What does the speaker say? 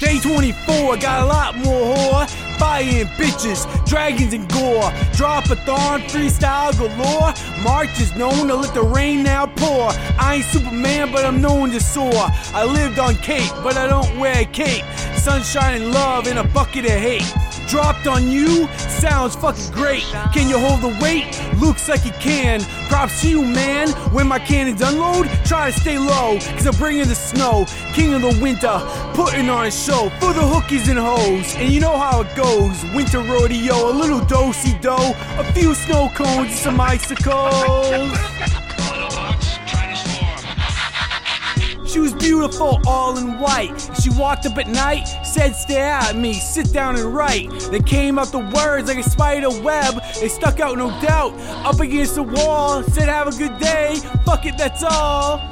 Day 24, got a lot more whore. And bitches, dragons and gore. Drop a thorn, freestyle galore. March is known to let the rain now pour. I ain't Superman, but I'm known to soar. I lived on Cape, but I don't wear a cape. Sunshine and love in a bucket of hate. Dropped on you? Sounds fucking great. Can you hold the weight? Looks like you can. Props to you, man. When my cannons unload, try to stay low, cause I'm bringing the snow. King of the winter, putting on a show for the hookies and hoes. And you know how it goes. Winter rodeo, a little dosey dough, a few snow cones, and some icicles. She was beautiful, all in white. She walked up at night, said, Stare at me, sit down and write. They came out the words like a spider web. They stuck out, no doubt, up against the wall. Said, Have a good day, fuck it, that's all.